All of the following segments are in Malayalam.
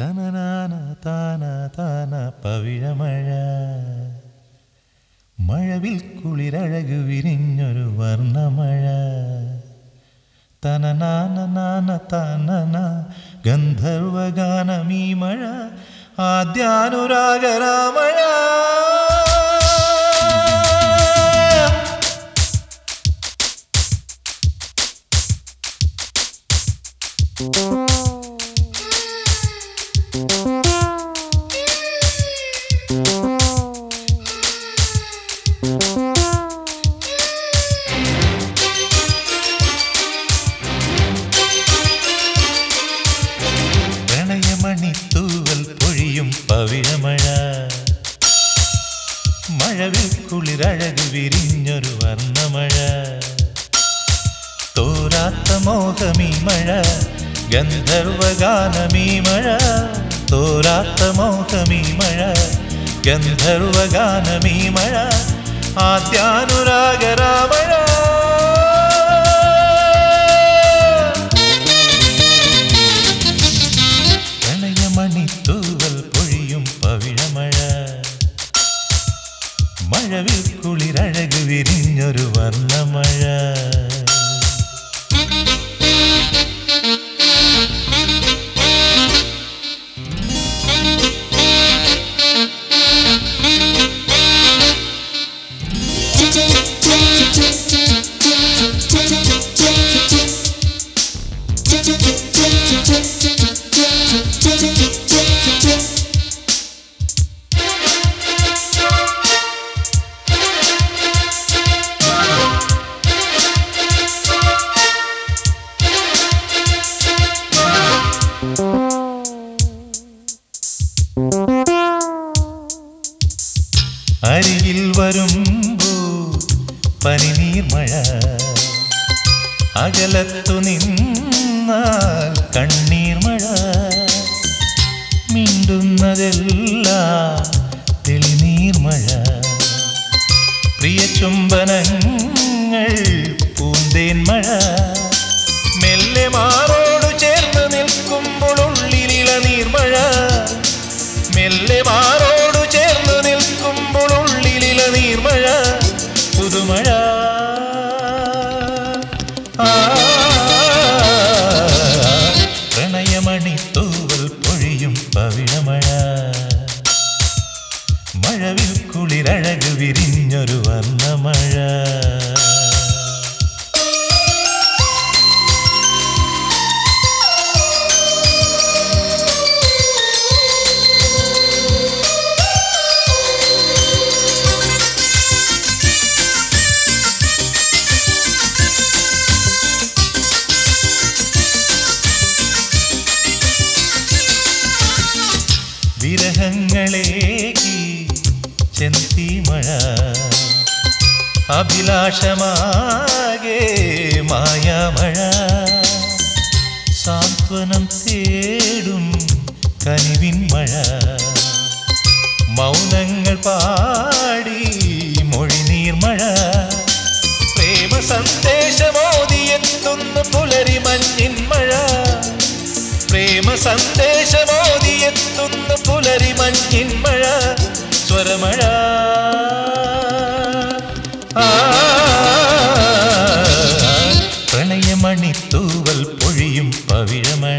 തനനാന താന താന പവിഴമഴ മഴവിൽ കുളിരഴകു വിരിഞ്ഞൊരു വർണമഴ. തനനാന നാന തനന ഗന്ധർവഗാനമീ മഴ ആദ്യാനുരാഗരാമഴ. പ്രണയമണിത്തൂവൽ മഴവിൽ കുളിരഴകു വിരിഞ്ഞൊരു വർണമഴ. തോരാത്ത മോഹമീ മഴ ഗന്ധർവഗാനമീ മഴ. തോരാത്ത മോഹമീ മഴ ഗന്ധർവഗാനമീ മഴ. ആദ്യാനുരാഗരാമഴ അരികിൽ വരുമ്പോ പനിനീർ മഴ. അകലത്തു നിന്നാൽ കണ്ണീർ മഴ മിണ്ടുന്നതെല്ലാം തെളിനീർ മഴ. പ്രിയ ചുംബനങ്ങൾ പൂന്തേൻ മഴ. മെല്ലെ മാറോട് ചേർന്ന് നിൽക്കുമ്പോൾ ഉള്ളിലിള നീർമഴ മെല്ലെ മാറോട് ചേർന്ന് നിൽക്കുമ്പോൾ ഉള്ളിലിള നീർമഴ പുതുമഴ. ആ, മഴവിൽ കുളിരഴക് വിരിഞ്ഞൊരു വർണമഴ. വിരഹങ്ങളേകി ചെന്തി മഴ അഭിലാഷമാകെ മായാമഴ. സാന്ത്വനം തേടും കനിവിൻ മഴ. മൗനങ്ങൾ പാടി മൊഴിനീർ മഴ. പ്രേമ സന്ദേശമോദിയെത്തുന്നു പുലരി മഞ്ഞിൻ മഴ. പ്രേമ സന്ദേശമോദിയെത്തുന്നു പ്രണയമണിത്തൂവൽ പൊഴിയും പവിഴമഴ.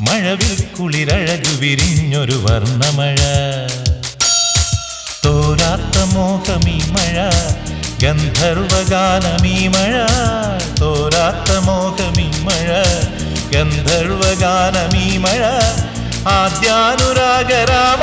മഴവിൽ കുളിരഴകു വിരിഞ്ഞൊരു വർണമഴ. തോരാത്ത മോഹമീ മഴ ഗന്ധർവഗാനമീ മഴ. തോരാത്ത മോഹമീ മഴ ഗന്ധർവഗാനമീ മഴ. ആദ്യാനുരാഗരാമഴ